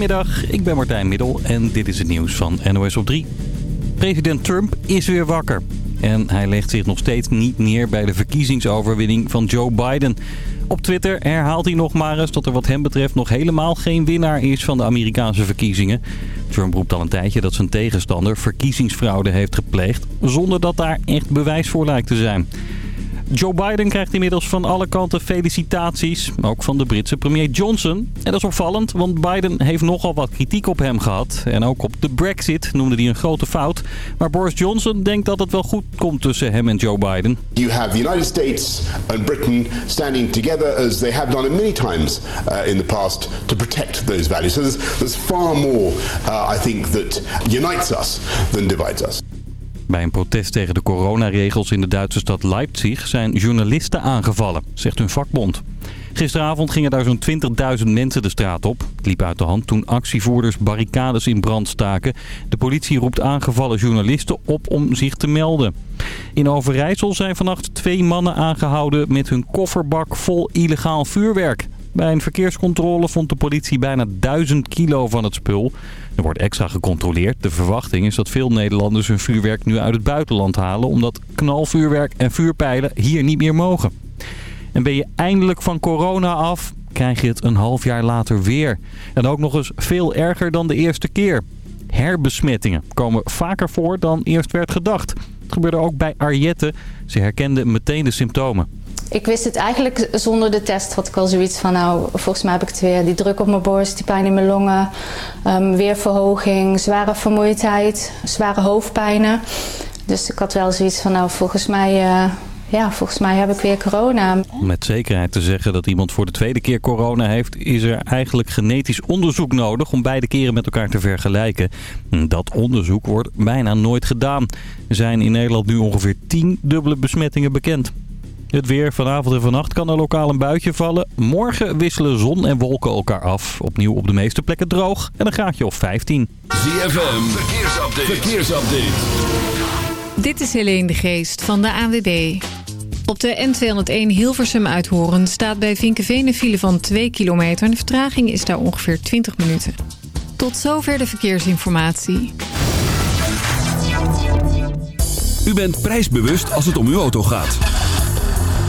Goedemiddag, ik ben Martijn Middel en dit is het nieuws van NOS op 3. President Trump is weer wakker. En hij legt zich nog steeds niet neer bij de verkiezingsoverwinning van Joe Biden. Op Twitter herhaalt hij nog maar eens dat er wat hem betreft nog helemaal geen winnaar is van de Amerikaanse verkiezingen. Trump roept al een tijdje dat zijn tegenstander verkiezingsfraude heeft gepleegd, zonder dat daar echt bewijs voor lijkt te zijn. Joe Biden krijgt inmiddels van alle kanten felicitaties, ook van de Britse premier Johnson. En dat is opvallend, want Biden heeft nogal wat kritiek op hem gehad. En ook op de brexit noemde hij een grote fout. Maar Boris Johnson denkt dat het wel goed komt tussen hem en Joe Biden. You have the United States and Britain standing together as they have done it many times uh, in the past to protect those values. So there's, far more, uh, I think, that unites us than divides us. Bij een protest tegen de coronaregels in de Duitse stad Leipzig zijn journalisten aangevallen, zegt hun vakbond. Gisteravond gingen daar zo'n 20.000 mensen de straat op. Het liep uit de hand toen actievoerders barricades in brand staken. De politie roept aangevallen journalisten op om zich te melden. In Overijssel zijn vannacht twee mannen aangehouden met hun kofferbak vol illegaal vuurwerk. Bij een verkeerscontrole vond de politie bijna 1000 kilo van het spul. Er wordt extra gecontroleerd. De verwachting is dat veel Nederlanders hun vuurwerk nu uit het buitenland halen... omdat knalvuurwerk en vuurpijlen hier niet meer mogen. En ben je eindelijk van corona af, krijg je het een half jaar later weer. En ook nog eens veel erger dan de eerste keer. Herbesmettingen komen vaker voor dan eerst werd gedacht. Het gebeurde ook bij Arjette. Ze herkende meteen de symptomen. Ik wist het eigenlijk zonder de test. Had ik al zoiets van, nou, volgens mij heb ik het weer. Die druk op mijn borst, die pijn in mijn longen, um, weerverhoging, zware vermoeidheid, zware hoofdpijnen. Dus ik had wel zoiets van, nou, volgens mij... Uh, ja, volgens mij heb ik weer corona. Om met zekerheid te zeggen dat iemand voor de tweede keer corona heeft... is er eigenlijk genetisch onderzoek nodig om beide keren met elkaar te vergelijken. Dat onderzoek wordt bijna nooit gedaan. Er zijn in Nederland nu ongeveer 10 dubbele besmettingen bekend. Het weer vanavond en vannacht kan er lokaal een buitje vallen. Morgen wisselen zon en wolken elkaar af. Opnieuw op de meeste plekken droog en een graadje of 15. ZFM, verkeersupdate. verkeersupdate. Dit is Helene de Geest van de ANWB. Op de N201 Hilversum uithoren staat bij Vinkenveen een file van 2 kilometer. En de vertraging is daar ongeveer 20 minuten. Tot zover de verkeersinformatie. U bent prijsbewust als het om uw auto gaat.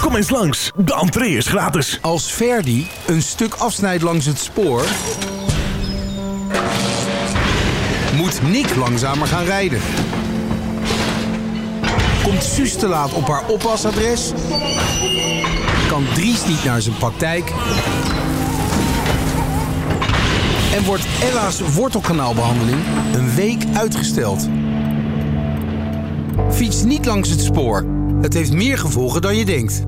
Kom eens langs, de entree is gratis. Als Verdi een stuk afsnijdt langs het spoor... moet Nick langzamer gaan rijden. Komt Suus te laat op haar oppasadres... kan Dries niet naar zijn praktijk... en wordt Ella's wortelkanaalbehandeling een week uitgesteld. Fiets niet langs het spoor. Het heeft meer gevolgen dan je denkt.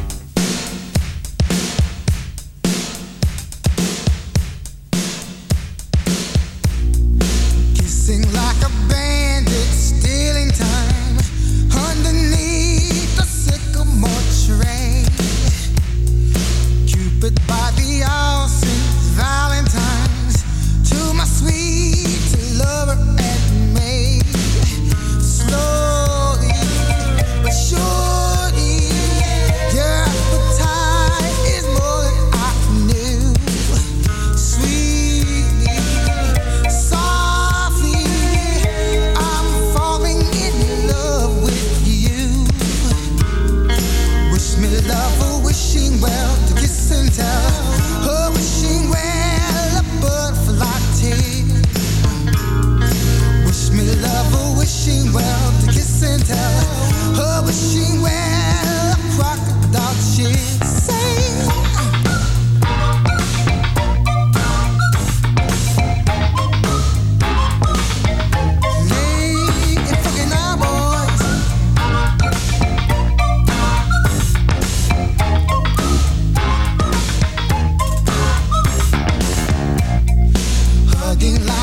looking like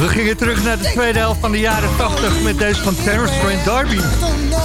We gingen terug naar de tweede helft van de jaren 80 met deze van Terrence Trent D'Arby.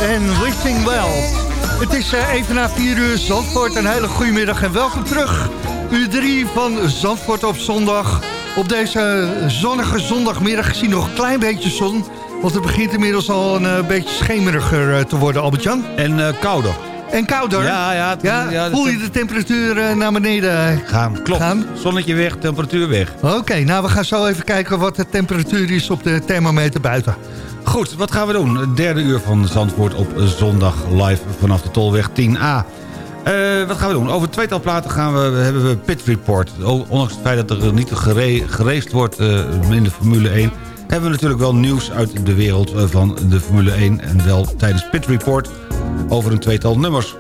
En Wishing Well. Het is eh, even na 4 uur Zandvoort. Een hele goede middag en welkom terug. Uur 3 van Zandvoort op zondag. Op deze zonnige zondagmiddag gezien nog een klein beetje zon. Want het begint inmiddels al een eh, beetje schemeriger eh, te worden, Albert-Jan. En kouder. En kouder. Ja, ja. Ja, ja, voel je de temperatuur eh, naar beneden Gaan, klopt. gaan? Zonnetje weg, temperatuur weg. Oké, nou we gaan zo even kijken wat de temperatuur is op de thermometer buiten. Goed, wat gaan we doen? Het derde uur van Zandvoort op zondag live vanaf de Tolweg 10A. Eh, wat gaan we doen? Over tweetal platen gaan we, hebben we Pit Report. Ondanks het feit dat er niet geraced wordt eh, in de Formule 1... hebben we natuurlijk wel nieuws uit de wereld eh, van de Formule 1... en wel tijdens Pit Report over een tweetal nummers.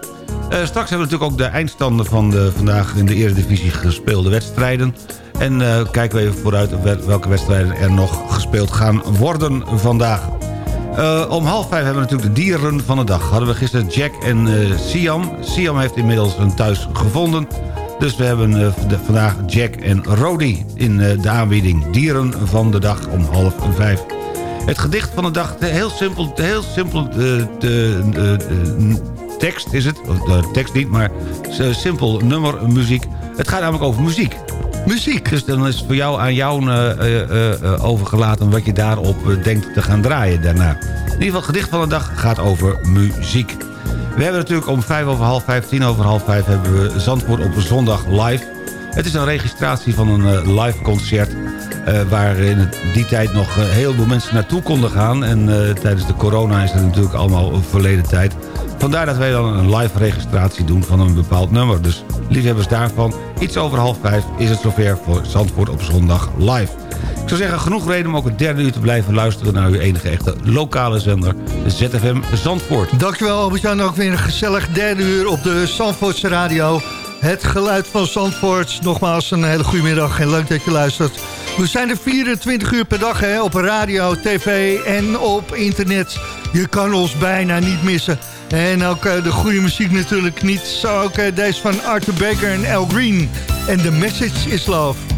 Eh, straks hebben we natuurlijk ook de eindstanden van de vandaag in de Eredivisie gespeelde wedstrijden. En eh, kijken we even vooruit welke wedstrijden er nog gespeeld gaan worden vandaag. Om half vijf hebben we natuurlijk de dieren van de dag. Hadden we gisteren Jack en Siam. Siam heeft inmiddels een thuis gevonden. Dus we hebben eh, vandaag Jack en Rody in eh, de aanbieding. Dieren van de dag om half vijf. Het gedicht van de dag, heel simpel, heel simpel eh, de, de, de tekst is het. Of De tekst niet, maar simpel nummer, muziek. Het gaat namelijk over muziek. Muziek. Dus dan is het voor jou aan jou eh, eh, overgelaten wat je daarop denkt te gaan draaien daarna. In ieder geval, het gedicht van de dag gaat over muziek. We hebben natuurlijk om vijf over half vijf, tien over half vijf... hebben we Zandvoort op zondag live. Het is een registratie van een eh, live concert... eh, waar in die tijd nog eh, heel veel mensen naartoe konden gaan. En tijdens de corona is het natuurlijk allemaal verleden tijd. Vandaar dat wij dan een live registratie doen van een bepaald nummer. Dus liefhebbers daarvan, iets over half vijf is het zover voor Zandvoort op zondag live. Ik zou zeggen, genoeg reden om ook het derde uur te blijven luisteren... naar uw enige echte lokale zender, de ZFM Zandvoort. Dankjewel Albert-Jan, ook weer een gezellig derde uur op de Zandvoortse radio. Het geluid van Zandvoort. Nogmaals een hele goede middag en leuk dat je luistert. We zijn er 24 uur per dag hè, op radio, tv en op internet. Je kan ons bijna niet missen. En ook eh, de goede muziek natuurlijk niet. Zo ook eh, deze van Arthur Baker en Al Green. En The Message is Love.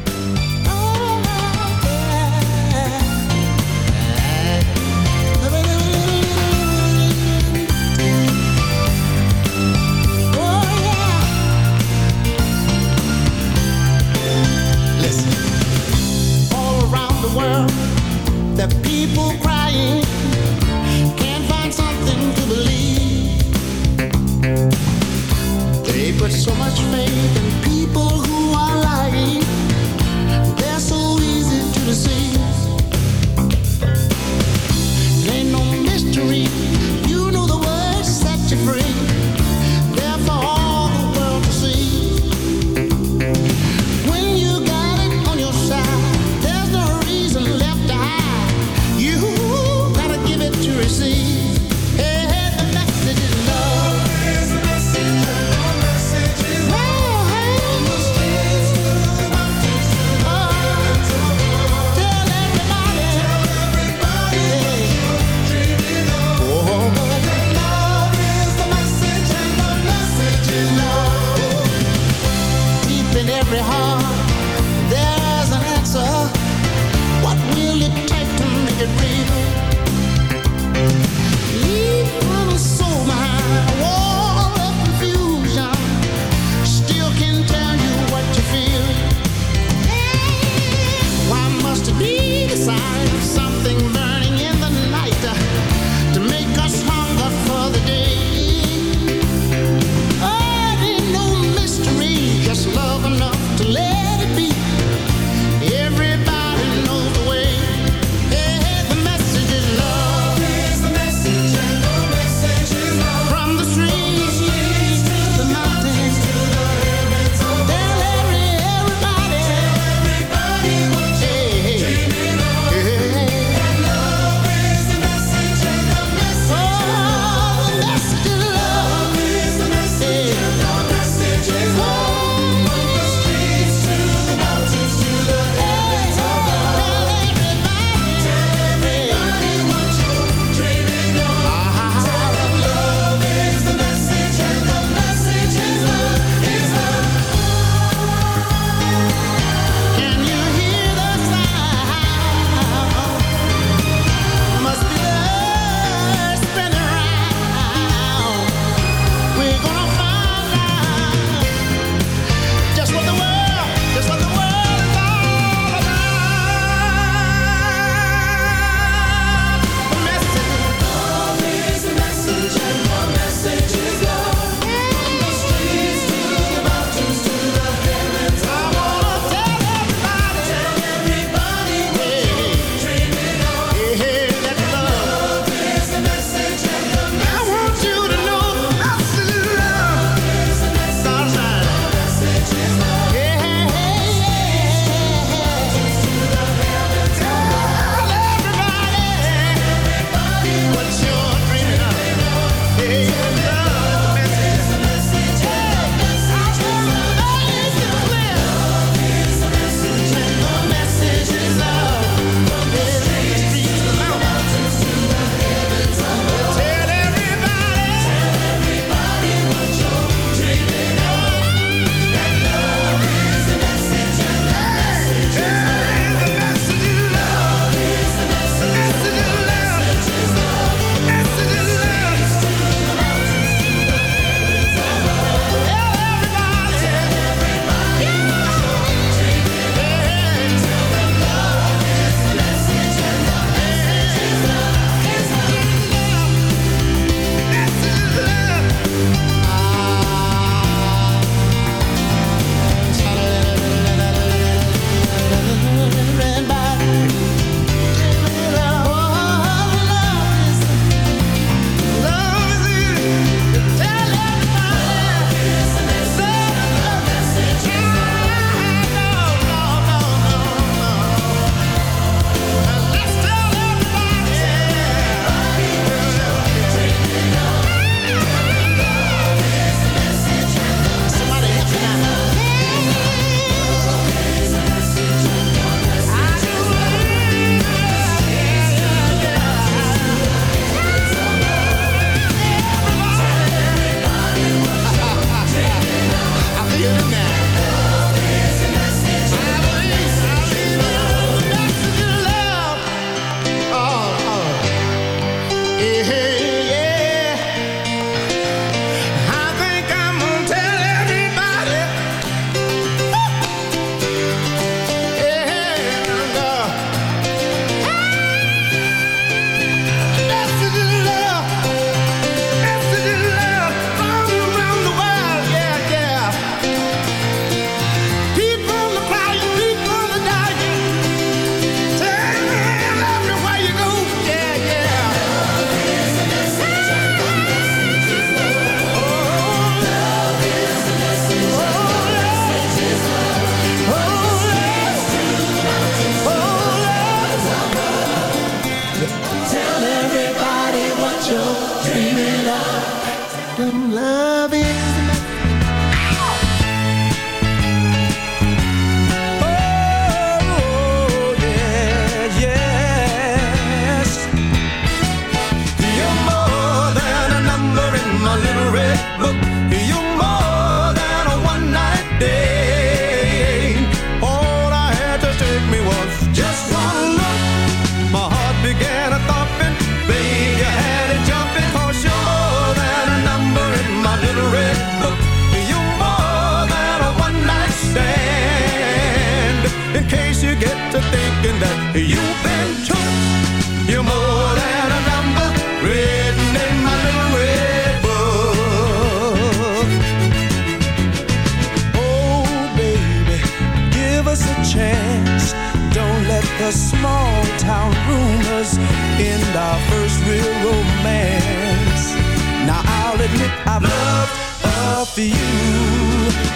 I've loved a few,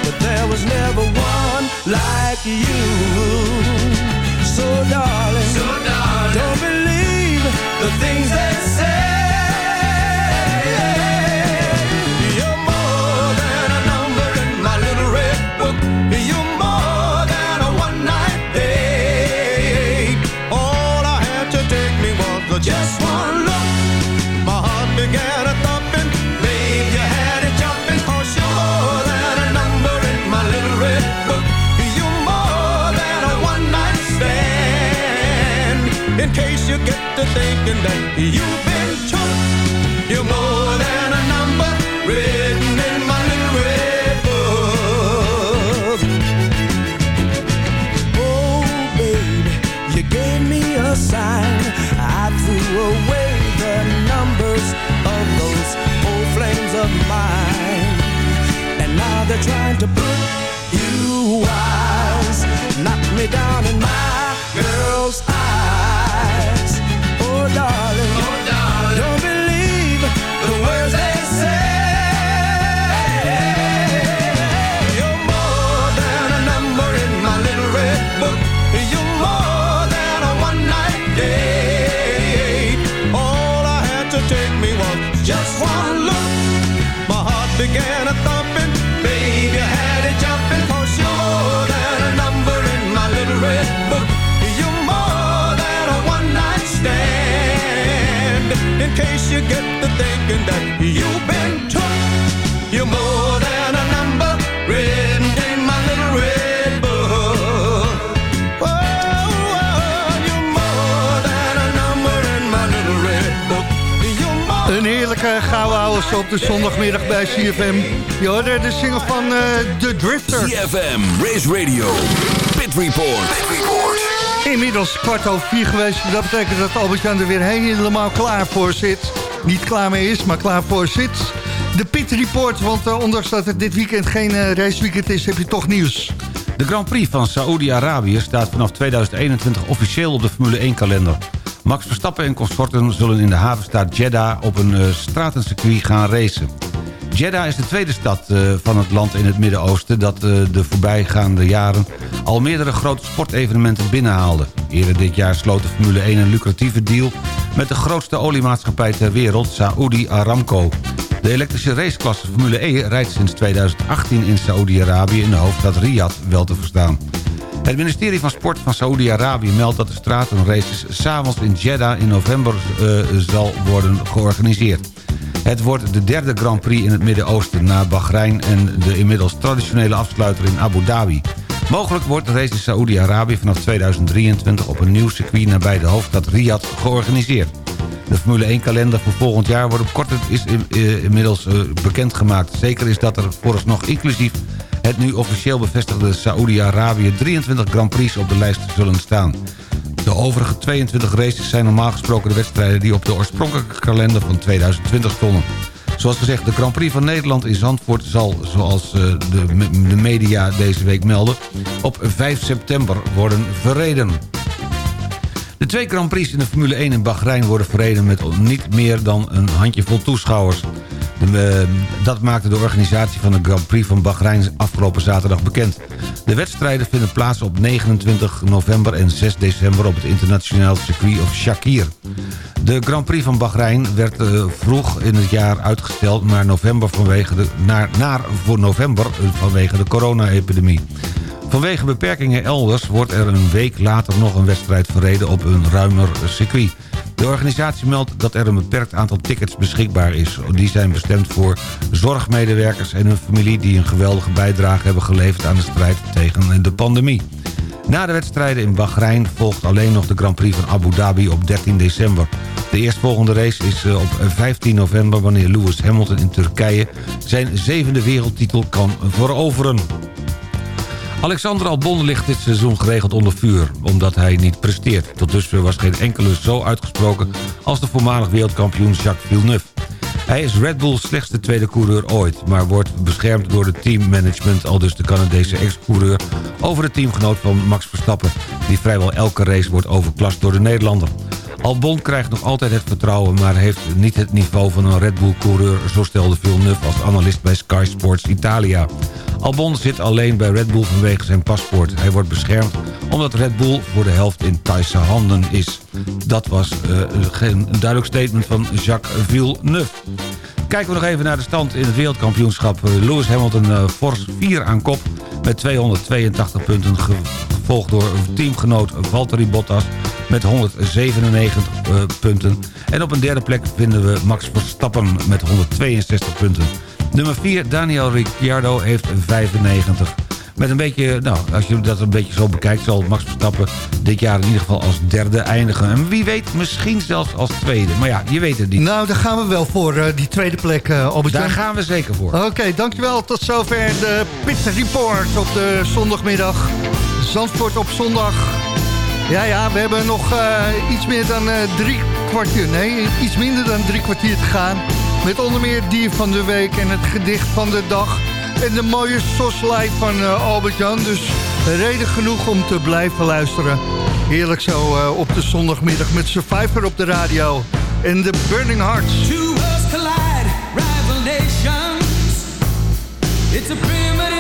but there was never one like you. So darling, so darling, don't believe the things they you get to thinking that you've been took. You're more than a number written in my little red book. Oh, baby, you gave me a sign. I threw away the numbers of those old flames of mine. And now they're trying to put you wise. Knock me down in my get to thinking that you've been took. You're more than a number written in my little red book. Oh, oh, you're more than a number in my little red book. You're more Een heerlijke gouden houders op de zondagmiddag bij CFM. Je hoorde de single van eh The Drifter. CFM, Race Radio, Pit Report. Pit Report. Inmiddels kwart over vier geweest. Dat betekent dat Albert-Jan er weer helemaal klaar voor zit. Niet klaar mee is, maar klaar voor zit. De Pit Report, want eh, ondanks dat het dit weekend geen eh, raceweekend is... heb je toch nieuws. De Grand Prix van Saoedi-Arabië staat vanaf 2021 officieel op de Formule 1-kalender. Max Verstappen en consorten zullen in de havenstaat Jeddah op een uh, stratencircuit gaan racen. Jeddah is de tweede stad van het land in het Midden-Oosten... dat de voorbijgaande jaren al meerdere grote sportevenementen binnenhaalde. Eerder dit jaar sloot de Formule 1 een lucratieve deal... met de grootste oliemaatschappij ter wereld, Saudi Aramco. De elektrische raceklasse Formule E rijdt sinds 2018 in Saoedi-Arabië... in de hoofdstad Riyadh wel te verstaan. Het ministerie van Sport van Saoedi-Arabië meldt dat de stratenraces... s'avonds in Jeddah in november uh, zal worden georganiseerd. Het wordt de derde Grand Prix in het Midden-Oosten... na Bahrein en de inmiddels traditionele afsluiter in Abu Dhabi. Mogelijk wordt de race in Saoedi-Arabië vanaf 2023... op een nieuw circuit nabij de hoofdstad Riyadh georganiseerd. De Formule 1-kalender voor volgend jaar wordt op korte is uh, inmiddels uh, bekendgemaakt. Zeker is dat er vooralsnog inclusief het nu officieel bevestigde Saoedi-Arabië 23 Grand Prix op de lijst zullen staan. De overige 22 races zijn normaal gesproken de wedstrijden die op de oorspronkelijke kalender van 2020 stonden. Zoals gezegd, de Grand Prix van Nederland in Zandvoort zal, zoals uh, de, de media deze week melden, op 5 september worden verreden. De twee Grand Prix in de Formule 1 in Bahrein worden verreden met niet meer dan een handjevol toeschouwers. De, uh, dat maakte de organisatie van de Grand Prix van Bahrein afgelopen zaterdag bekend. De wedstrijden vinden plaats op 29 november en 6 december op het internationaal circuit of Shakir. De Grand Prix van Bahrein werd uh, vroeg in het jaar uitgesteld naar, november vanwege de, naar, naar voor november vanwege de corona-epidemie. Vanwege beperkingen elders wordt er een week later nog een wedstrijd verreden op een ruimer circuit. De organisatie meldt dat er een beperkt aantal tickets beschikbaar is. Die zijn bestemd voor zorgmedewerkers en hun familie... die een geweldige bijdrage hebben geleverd aan de strijd tegen de pandemie. Na de wedstrijden in Bahrein volgt alleen nog de Grand Prix van Abu Dhabi op 13 december. De eerstvolgende race is op 15 november... wanneer Lewis Hamilton in Turkije zijn zevende wereldtitel kan veroveren. Alexander Albon ligt dit seizoen geregeld onder vuur... omdat hij niet presteert. Tot dusver was geen enkele zo uitgesproken... als de voormalig wereldkampioen Jacques Villeneuve. Hij is Red Bull's slechtste tweede coureur ooit... maar wordt beschermd door het teammanagement... al dus de Canadese ex-coureur... over de teamgenoot van Max Verstappen... die vrijwel elke race wordt overklast door de Nederlander. Albon krijgt nog altijd het vertrouwen... maar heeft niet het niveau van een Red Bull-coureur... zo stelde Villeneuve als analist bij Sky Sports Italia. Albon zit alleen bij Red Bull vanwege zijn paspoort. Hij wordt beschermd omdat Red Bull voor de helft in Thaise handen is. Dat was eh, geen duidelijk statement van Jacques Villeneuve. Kijken we nog even naar de stand in het wereldkampioenschap. Eh, Lewis Hamilton uh, fors 4 aan kop met 282 punten... gevolgd door teamgenoot Valtteri Bottas met 197 uh, punten. En op een derde plek vinden we Max Verstappen met 162 punten. Nummer 4, Daniel Ricciardo, heeft 95. Met een beetje, nou, als je dat een beetje zo bekijkt... zal Max Verstappen dit jaar in ieder geval als derde eindigen. En wie weet, misschien zelfs als tweede. Maar ja, je weet het niet. Nou, daar gaan we wel voor, uh, die tweede plek, uh, albert Daar gaan we zeker voor. Oké, okay, dankjewel. Tot zover de Pit Report op de zondagmiddag. Zandvoort op zondag. Ja, ja, we hebben nog uh, iets meer dan drie kwartier... Nee, iets minder dan drie kwartier te gaan... Met onder meer dier van de week en het gedicht van de dag. En de mooie soslijf van uh, Albert-Jan. Dus reden genoeg om te blijven luisteren. Heerlijk zo uh, op de zondagmiddag met Survivor op de radio. En de Burning Hearts. Collide. It's a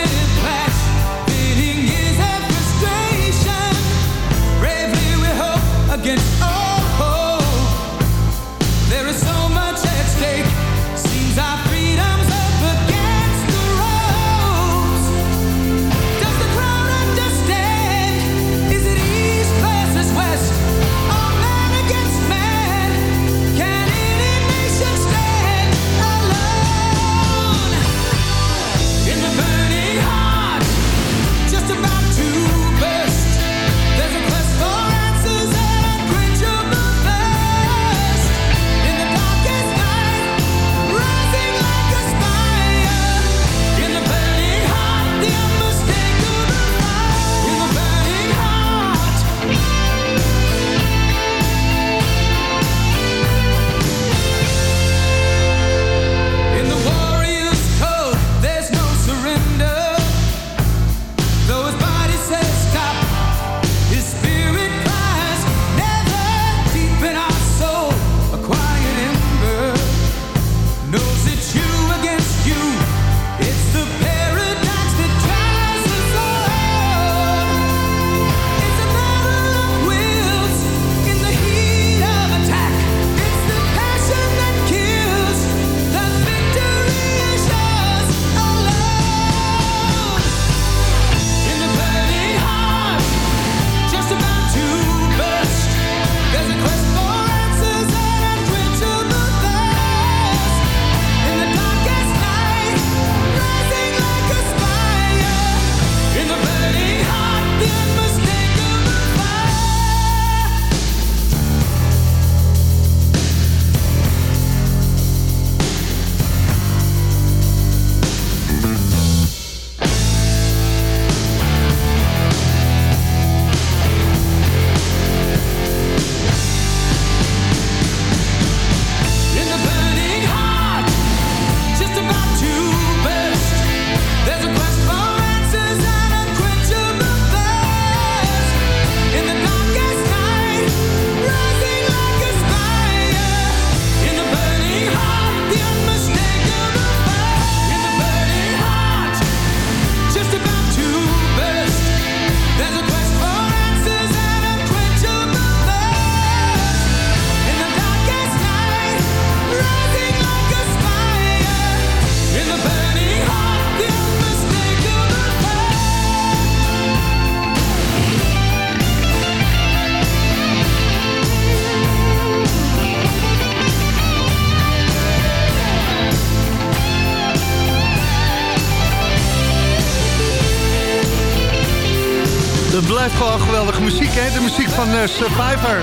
De muziek van uh, Survivor.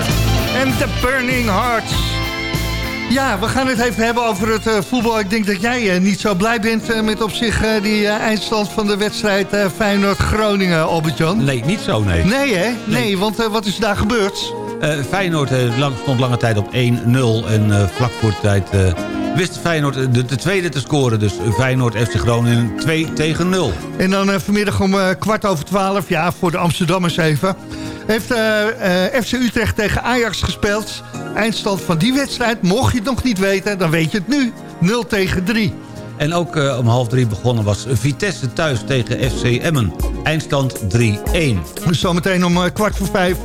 En The Burning Hearts. Ja, we gaan het even hebben over het eh, voetbal. Ik denk dat jij eh, niet zo blij bent eh, met op zich eh, die eh, eindstand van de wedstrijd eh, Feyenoord-Groningen, Albert-Jan. Nee, niet zo, nee. Nee, hè? Nee, want eh, wat is daar gebeurd? Eh, Feyenoord eh, lang, stond lange tijd op 1-0 en eh, vlak voor de tijd eh, wist Feyenoord eh, de, de tweede te scoren. Dus Feyenoord FC Groningen 2 tegen 0. En dan eh, vanmiddag om eh, kwart over twaalf, ja, voor de Amsterdammers even... heeft FC Utrecht tegen Ajax gespeeld. Eindstand van die wedstrijd, mocht je het nog niet weten, dan weet je het nu. 0 tegen 3. En ook om half drie begonnen was Vitesse thuis tegen FC Emmen. Eindstand 3-1. Dus zometeen om kwart voor vijf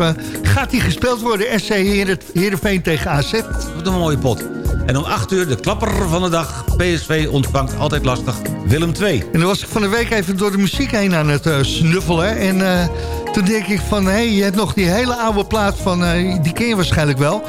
gaat die gespeeld worden. SC Heeren- Heerenveen tegen AZ. Wat een mooie pot. En om 8 uur de klapper van de dag. PSV ontvangt altijd lastig Willem 2. En dan was ik van de week even door de muziek heen aan het eh, snuffelen. En eh, toen denk ik van, hé, hey, je hebt nog die hele oude plaat van, eh, die ken je waarschijnlijk wel.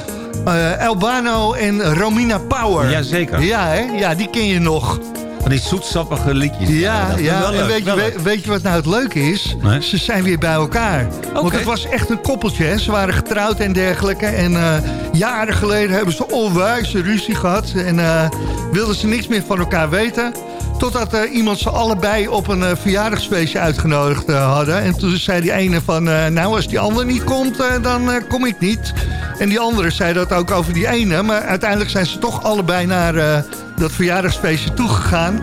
Albano en Romina Power. Jazeker. Ja, hè? Ja, die ken je nog. Van die zoetsappige liedjes. Ja, ja. en weet je, weet je wat nou het leuke is? Nee. Ze zijn weer bij elkaar. Want het was echt een koppeltje. Hè? Ze waren getrouwd en dergelijke. En eh, jaren geleden hebben ze onwijze ruzie gehad. En eh, wilden ze niks meer van elkaar weten. Totdat eh, iemand ze allebei op een eh, verjaardagsfeestje uitgenodigd eh, hadden. En toen zei die ene van... nou, als die ander niet komt, dan kom ik niet. En die andere zei dat ook over die ene. Maar uiteindelijk zijn ze toch allebei naar dat verjaardagsfeestje toegegaan.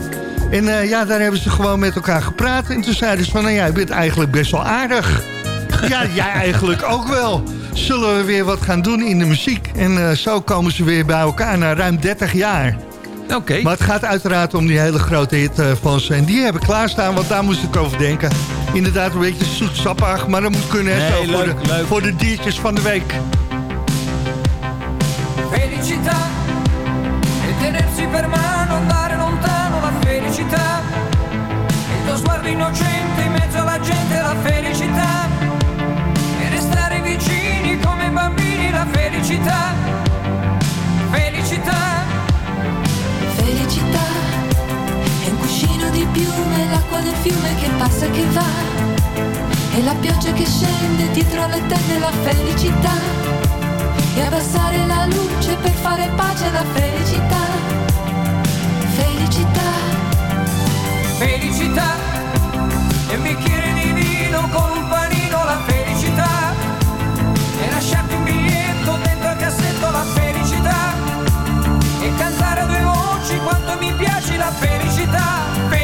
En ja, daar hebben ze gewoon met elkaar gepraat. En toen zeiden ze van, nou ja, je bent eigenlijk best wel aardig. ja, jij eigenlijk ook wel. Zullen we weer wat gaan doen in de muziek? En zo komen ze weer bij elkaar na ruim 30 jaar. Oké. Maar het gaat uiteraard om die hele grote hit eh, van ze. En die hebben klaarstaan, want daar moest ik over denken. Inderdaad een beetje zoetsappig, maar dat moet kunnen hè, Nee, zo voor, leuk, de, leuk. voor de diertjes van de week. Felicità e tenersi per mano, andare lontano la felicità. Il tuo sguardo innocente in mezzo alla gente, la felicità. E restare vicini come bambini, la. Felicità. Piume, l'acqua del fiume che passa e che va. E la pioggia che scende dietro le tende, la felicità. E abbassare la luce per fare pace alla felicità. Felicità. Felicità. E un bicchiere di vino con un panino, la felicità. E lasciarti un biglietto dentro al cassetto, la felicità. E cantare a due voci quanto mi piace la felicità, felicità.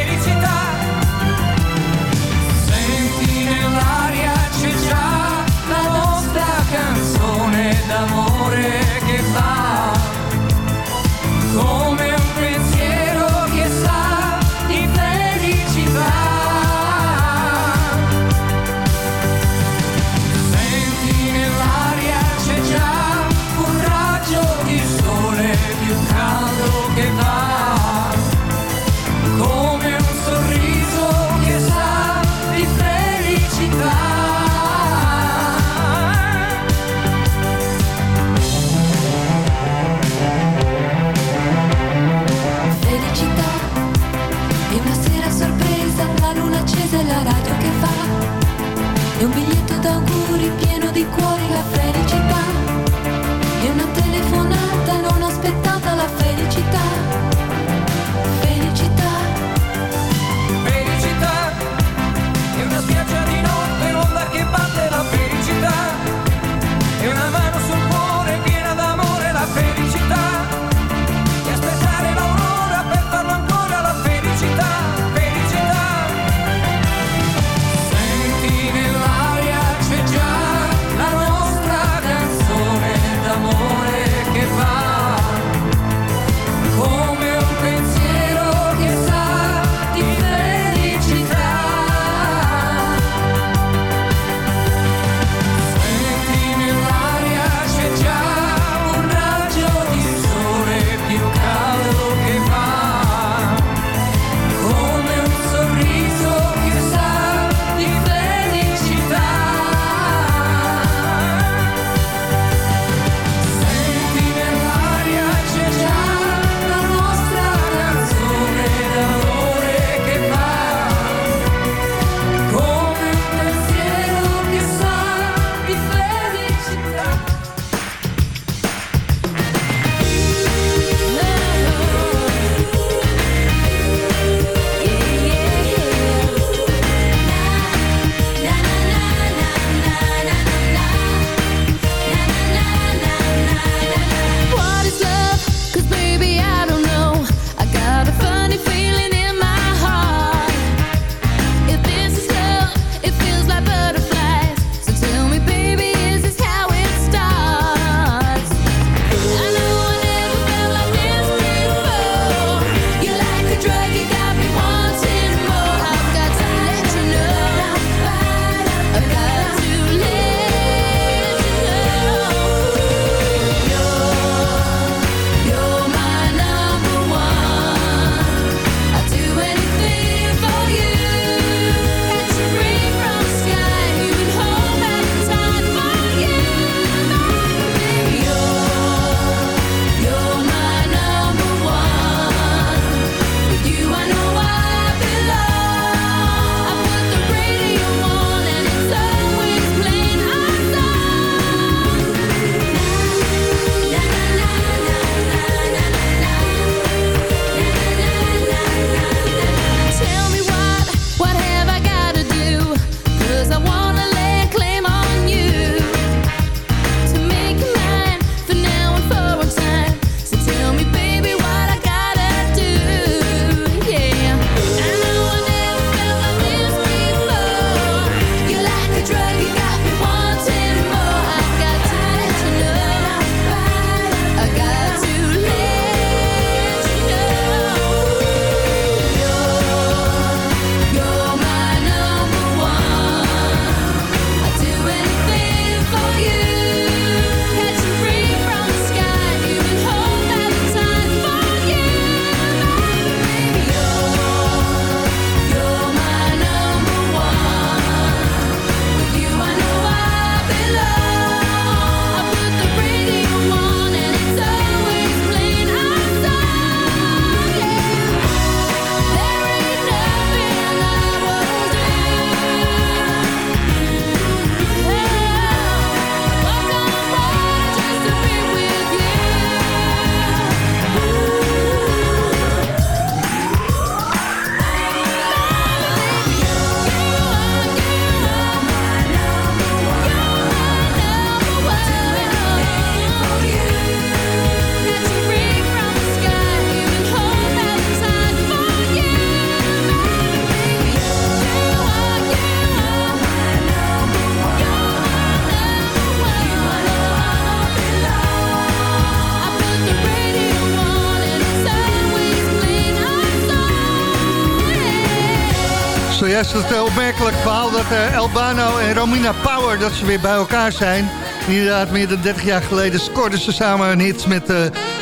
Zojuist het eh, opmerkelijk verhaal dat eh, Albano en Romina Power... dat ze weer bij elkaar zijn. Inderdaad, meer dan 30 jaar geleden scoorden ze samen een hit met eh,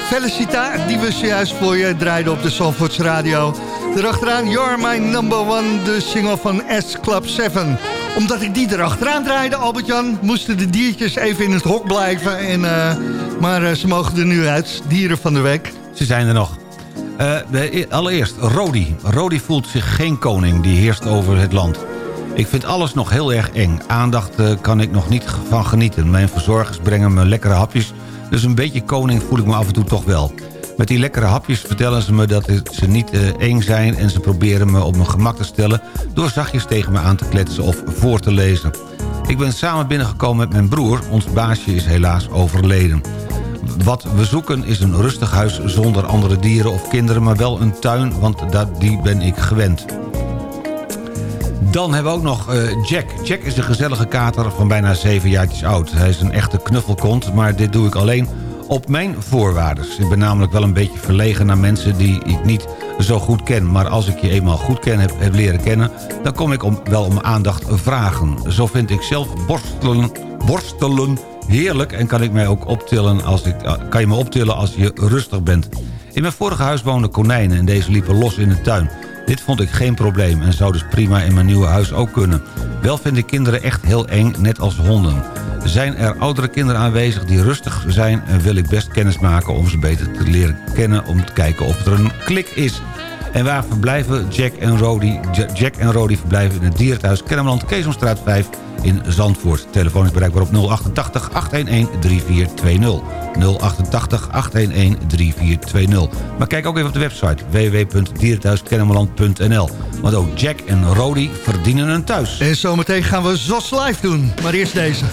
Felicita... die we zojuist voor je draaiden op de Zandvoorts Radio. Erachteraan You're My Number One, de single van S Club 7. Omdat ik die erachteraan draaide, Albert-Jan... moesten de diertjes even in het hok blijven. En, eh, maar eh, ze mogen er nu uit, dieren van de week. Ze zijn er nog. Eh, de- allereerst, Rodi. Rodi voelt zich geen koning, die heerst over het land. Ik vind alles nog heel erg eng. Aandacht eh, kan ik nog niet van genieten. Mijn verzorgers brengen me lekkere hapjes... dus een beetje koning voel ik me af en toe toch wel. Met die lekkere hapjes vertellen ze me dat ze niet eh, eng zijn... en ze proberen me op mijn gemak te stellen... door zachtjes tegen me aan te kletsen of voor te lezen. Ik ben samen binnengekomen met mijn broer. Ons baasje is helaas overleden. Wat we zoeken is een rustig huis zonder andere dieren of kinderen... maar wel een tuin, want dat, die ben ik gewend. Dan hebben we ook nog eh, Jack. Jack is een gezellige kater van bijna zeven jaartjes oud. Hij is een echte knuffelkont, maar dit doe ik alleen op mijn voorwaarden. Ik ben namelijk wel een beetje verlegen naar mensen die ik niet zo goed ken. Maar als ik je eenmaal goed ken, heb, heb leren kennen... dan kom ik om, wel om aandacht vragen. Zo vind ik zelf borstelen, borstelen heerlijk... en kan, ik mij ook optillen als ik, eh, kan je me optillen als je rustig bent. In mijn vorige huis woonden konijnen en deze liepen los in de tuin. Dit vond ik geen probleem en zou dus prima in mijn nieuwe huis ook kunnen. Wel vind ik kinderen echt heel eng, net als honden. Zijn er oudere kinderen aanwezig die rustig zijn... en wil ik best kennis maken om ze beter te leren kennen... om te kijken of er een klik is. En waar verblijven Jack en Rody? Ja- Jack en Rody verblijven in het dierenthuis Kennemerland... Keesomstraat 5 in Zandvoort. Telefoon is bereikbaar op 088 811 3420. 088 811 3420. Maar kijk ook even op de website www.dierenthuiskennemerland.nl. Want ook Jack en Rody verdienen een thuis. En zometeen gaan we ZOS live doen. Maar eerst deze.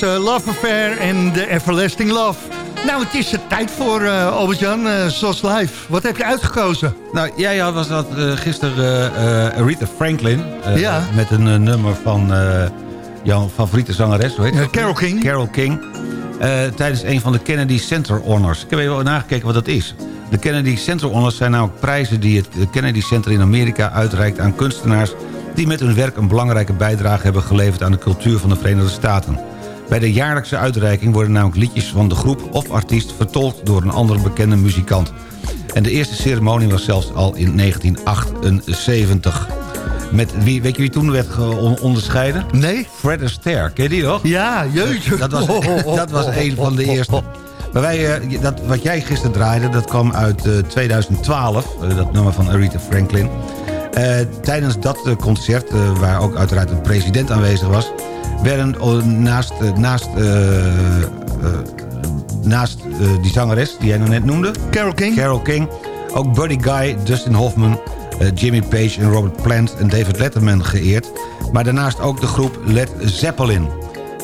Was eh, Love Affair en de Everlasting Love. Nou, het is de tijd voor eh Albert-Jan, ZOS Live. Wat heb je uitgekozen? Nou, jij had was dat gisteren Aretha Franklin. Ja. Met een nummer van jouw favoriete zangeres. Hoe heet? Carole King. Carole King. tijdens een van de Kennedy Center Honors. Ik heb even nagekeken wat dat is. De Kennedy Center Honors zijn namelijk prijzen die het Kennedy Center in Amerika uitreikt aan kunstenaars die met hun werk een belangrijke bijdrage hebben geleverd aan de cultuur van de Verenigde Staten. Bij de jaarlijkse uitreiking worden namelijk liedjes van de groep of artiest vertolkt door een andere bekende muzikant. En de eerste ceremonie was zelfs al in 1978. Met wie, weet je wie toen werd onderscheiden? Nee. Fred Astaire, ken je die nog? Ja, jeetje. Dat was, dat was een van de eerste. Maar wij, eh, dat, wat jij gisteren draaide, dat kwam uit eh, 2012. eh, dat nummer van Aretha Franklin. Eh, tijdens dat eh, concert, eh, waar ook uiteraard een president aanwezig was... werden oh, naast, eh, naast, eh, eh, naast die zangeres die jij nou net noemde... Carol King. Carol King. Ook Buddy Guy, Dustin Hoffman, Jimmy Page en Robert Plant en David Letterman geëerd. Maar daarnaast ook de groep Led Zeppelin.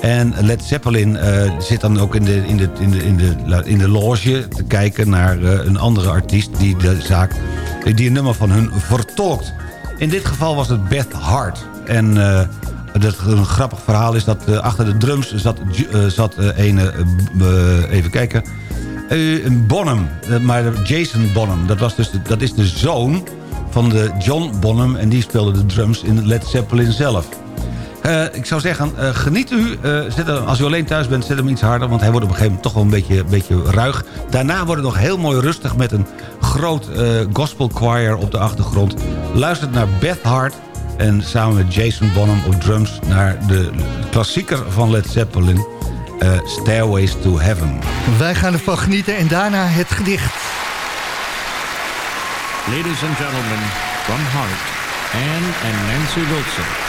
En Led Zeppelin zit dan ook in de, in, de, in, de, in, de, in de loge te kijken naar een andere artiest... die de zaak, die een nummer van hun vertolkt. In dit geval was het Beth Hart. En dat, een grappig verhaal is dat eh, achter de drums zat, eh, zat een... eh, even kijken... Bonham, maar Jason Bonham. Dat, was dus dat is de zoon van de John Bonham... en die speelde de drums in Led Zeppelin zelf. Ik zou zeggen, geniet u. Zet hem, als u alleen thuis bent, zet hem iets harder... want hij wordt op een gegeven moment toch wel een beetje, beetje ruig. Daarna wordt het nog heel mooi rustig... met een groot gospel choir op de achtergrond. Luistert naar Beth Hart... en samen met Jason Bonham op drums... naar de klassieker van Led Zeppelin... eh, Stairways to Heaven. Wij gaan ervan genieten en daarna het gedicht. Ladies and gentlemen, from Heart, Anne and Nancy Wilson.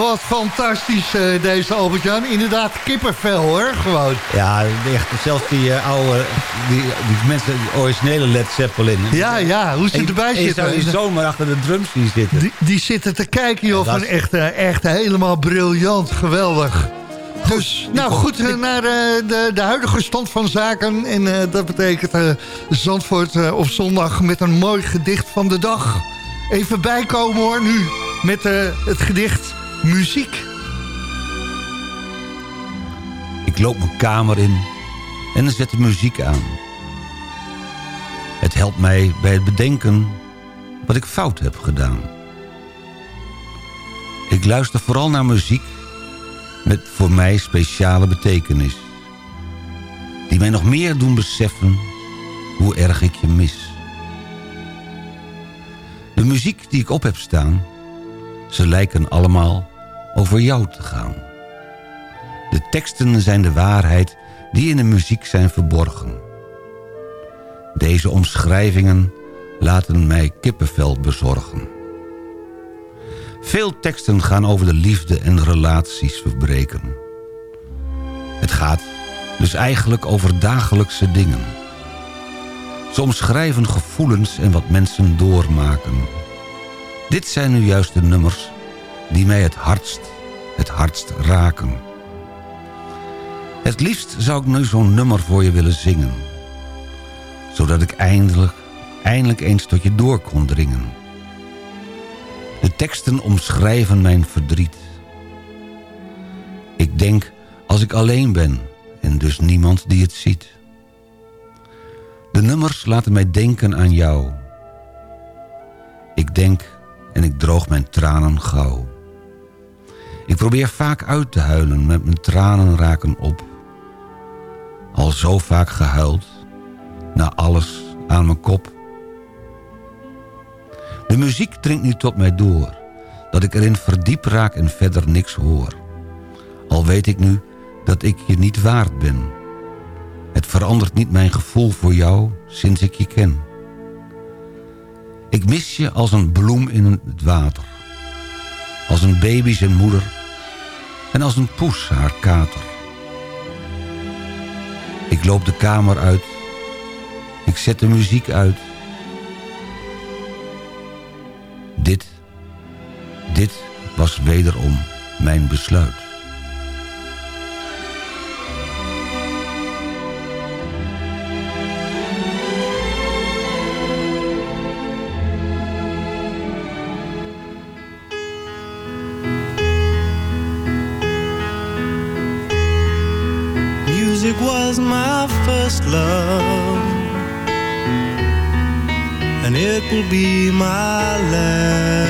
Wat fantastisch eh, deze Albert-Jan. Inderdaad, kippenvel hoor, gewoon. Ja, echt, zelfs die eh, oude, die, die mensen, die originele Led Zeppelin. Ja, ja, hoe ze En- erbij en je zitten. zou je zomaar achter de drums zien zitten. Die, die zitten te kijken, joh, Ja, dat van is- echt, eh, echt helemaal briljant, geweldig. Dus, nou goed, naar de, de huidige stand van zaken. En dat betekent Zandvoort op zondag met een mooi gedicht van de dag. Even bijkomen hoor, nu, met het gedicht Muziek. Ik loop mijn kamer in en dan zet de muziek aan. Het helpt mij bij het bedenken wat ik fout heb gedaan. Ik luister vooral naar muziek met voor mij speciale betekenis. Die mij nog meer doen beseffen hoe erg ik je mis. De muziek die ik op heb staan, ze lijken allemaal over jou te gaan. De teksten zijn de waarheid die in de muziek zijn verborgen. Deze omschrijvingen laten mij kippenvel bezorgen. Veel teksten gaan over de liefde en relaties verbreken. Het gaat dus eigenlijk over dagelijkse dingen. Ze omschrijven gevoelens en wat mensen doormaken. Dit zijn nu juist de nummers die mij het hardst, het hardst raken. Het liefst zou ik nu zo'n nummer voor je willen zingen. Zodat ik eindelijk, eindelijk eens tot je door kon dringen. De teksten omschrijven mijn verdriet. Ik denk als ik alleen ben en dus niemand die het ziet. De nummers laten mij denken aan jou. Ik denk en ik droog mijn tranen gauw. Ik probeer vaak uit te huilen, met mijn tranen raken op. Al zo vaak gehuild, na alles aan mijn kop. De muziek dringt nu tot mij door, dat ik erin verdiep raak en verder niks hoor. Al weet ik nu dat ik je niet waard ben. Het verandert niet mijn gevoel voor jou sinds ik je ken. Ik mis je als een bloem in het water. Als een baby zijn moeder en als een poes haar kater. Ik loop de kamer uit. Ik zet de muziek uit. Dit, dit was wederom mijn besluit. Be my last.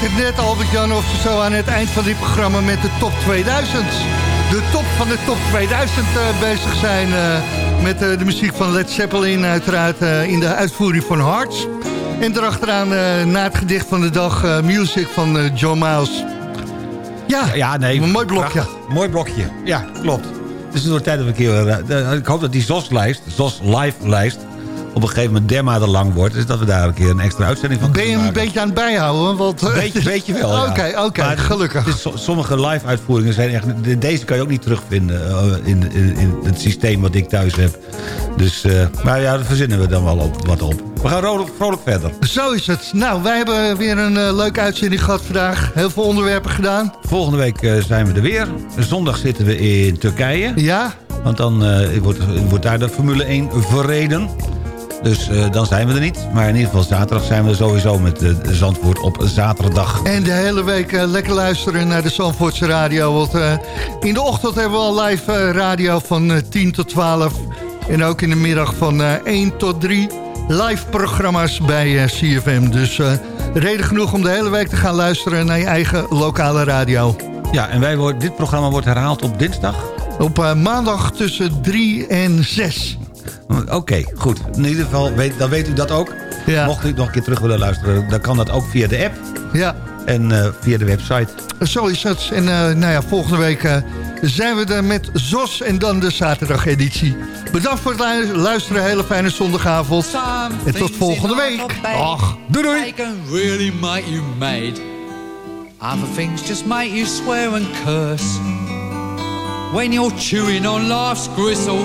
lijkt het net, Albert-Jan, of ze zo aan het eind van dit programma met de top 2000. De top van de top 2000 eh, bezig zijn eh, met eh, de muziek van Led Zeppelin uiteraard in de uitvoering van Hearts. En daarachteraan eh, na het gedicht van de dag music van John Miles. Ja, ja nee, een mooi blokje. prachtig. Mooi blokje, ja, klopt. Het is door tijd dat we een keer... ik hoop dat die ZOS-lijst, ZOS-live-lijst... op een gegeven moment dermate lang wordt... dus dat we daar een keer een extra uitzending van Ben je kunnen hem een beetje aan het bijhouden? Want, Beetje, beetje wel, ja. Oké, oké, gelukkig. is sommige live-uitvoeringen zijn echt... de- Deze kan je ook niet terugvinden eh, in, in, in het systeem wat ik thuis heb. Dus, eh, maar ja, daar verzinnen we dan wel op, wat op. We gaan vrolijk, vrolijk verder. Zo is het. Nou, wij hebben weer een eh, leuke uitzending gehad vandaag. Heel veel onderwerpen gedaan. Volgende week zijn we er weer. Zondag zitten we in Turkije. Ja. Want dan wordt, wordt daar de Formule 1 verreden. Dus eh, dan zijn we er niet. Maar in ieder geval zaterdag zijn we sowieso met eh, Zandvoort op zaterdag. En de hele week eh, lekker luisteren naar de Zandvoortse radio. Want in de ochtend hebben we al live radio van eh, 10 tot 12. En ook in de middag van eh, 1 tot 3 live programma's bij CFM. Dus reden genoeg om de hele week te gaan luisteren naar je eigen lokale radio. Ja, en wij dit programma wordt herhaald op dinsdag? Op maandag tussen 3 en 6. Oké, goed. In ieder geval, weet, dan weet u dat ook. Ja. Mocht u nog een keer terug willen luisteren, dan kan dat ook via de app. Ja. en eh, via de website. Zo is het. En eh, nou ja, volgende week eh, zijn we er met ZOS en dan de zaterdageditie. Bedankt voor het lu- luisteren. Hele fijne zondagavond. En tot volgende week. Dag. Doei doei. They can really make you mad. Other things just make you swear and curse. When you're chewing on life's gristle,